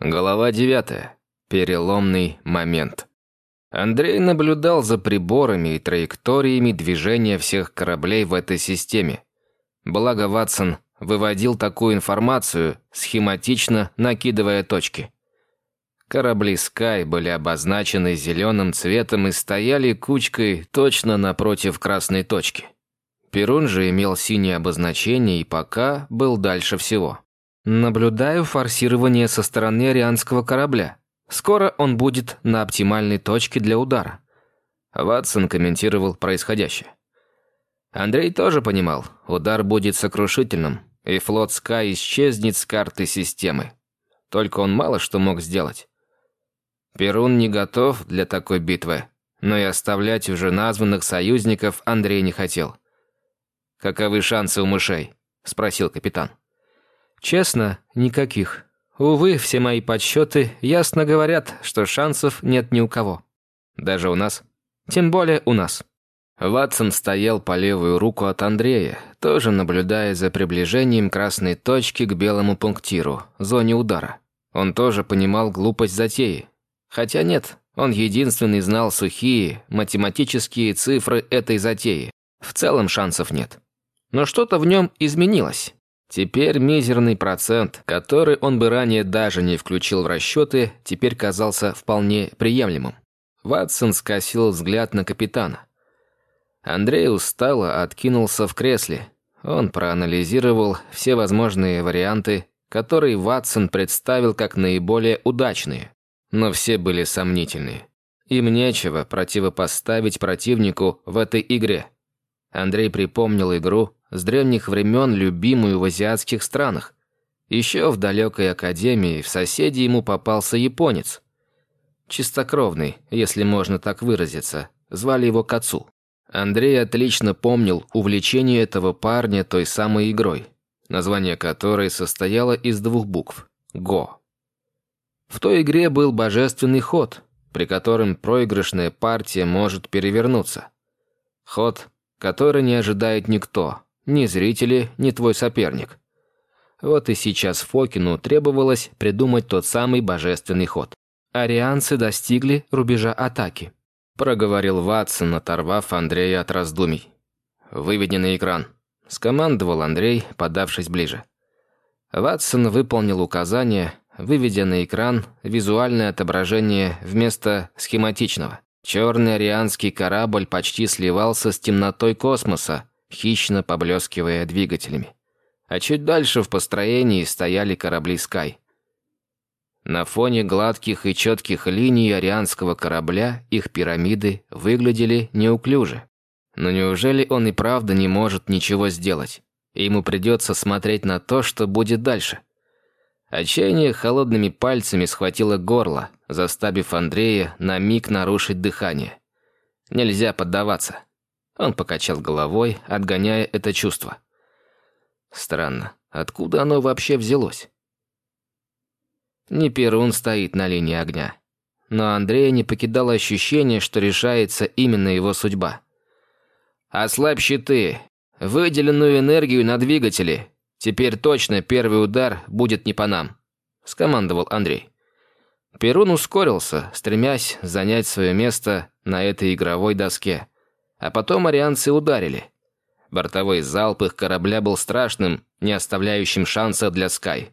Глава 9. Переломный момент. Андрей наблюдал за приборами и траекториями движения всех кораблей в этой системе. Благо Ватсон выводил такую информацию, схематично накидывая точки. Корабли Sky были обозначены зеленым цветом и стояли кучкой точно напротив красной точки. Перун же имел синее обозначение и пока был дальше всего. Наблюдаю форсирование со стороны арианского корабля. Скоро он будет на оптимальной точке для удара. Ватсон комментировал происходящее. Андрей тоже понимал, удар будет сокрушительным, и флот Ска исчезнет с карты системы. Только он мало что мог сделать. Перун не готов для такой битвы, но и оставлять уже названных союзников Андрей не хотел. «Каковы шансы у мышей?» – спросил капитан. Честно, никаких. Увы, все мои подсчеты ясно говорят, что шансов нет ни у кого. Даже у нас. Тем более у нас. Ватсон стоял по левую руку от Андрея, тоже наблюдая за приближением красной точки к белому пунктиру, зоне удара. Он тоже понимал глупость затеи. Хотя нет, он единственный знал сухие, математические цифры этой затеи. В целом шансов нет. Но что-то в нем изменилось. Теперь мизерный процент, который он бы ранее даже не включил в расчеты, теперь казался вполне приемлемым. Ватсон скосил взгляд на капитана. Андрей устало откинулся в кресле. Он проанализировал все возможные варианты, которые Ватсон представил как наиболее удачные. Но все были сомнительные. Им нечего противопоставить противнику в этой игре. Андрей припомнил игру, с древних времен любимую в азиатских странах. Еще в далекой академии в соседи ему попался японец. Чистокровный, если можно так выразиться. Звали его Кацу. Андрей отлично помнил увлечение этого парня той самой игрой, название которой состояло из двух букв – «Го». В той игре был божественный ход, при котором проигрышная партия может перевернуться. Ход, который не ожидает никто, ни зрители, ни твой соперник. Вот и сейчас Фокину требовалось придумать тот самый божественный ход. Арианцы достигли рубежа атаки. Проговорил Ватсон, оторвав Андрея от раздумий. «Выведи на экран», – скомандовал Андрей, подавшись ближе. Ватсон выполнил указание, выведя на экран визуальное отображение вместо схематичного. Черный арианский корабль почти сливался с темнотой космоса, хищно поблескивая двигателями. А чуть дальше в построении стояли корабли «Скай». На фоне гладких и четких линий арианского корабля их пирамиды выглядели неуклюже. Но неужели он и правда не может ничего сделать? Ему придется смотреть на то, что будет дальше. Отчаяние холодными пальцами схватило горло, заставив Андрея на миг нарушить дыхание. Нельзя поддаваться. Он покачал головой, отгоняя это чувство. Странно, откуда оно вообще взялось? Не Перун стоит на линии огня. Но Андрея не покидало ощущение, что решается именно его судьба. «Ослабь щиты! Выделенную энергию на двигатели! Теперь точно первый удар будет не по нам!» – скомандовал Андрей. Перун ускорился, стремясь занять свое место на этой игровой доске – а потом арианцы ударили. Бортовой залп их корабля был страшным, не оставляющим шанса для Скай.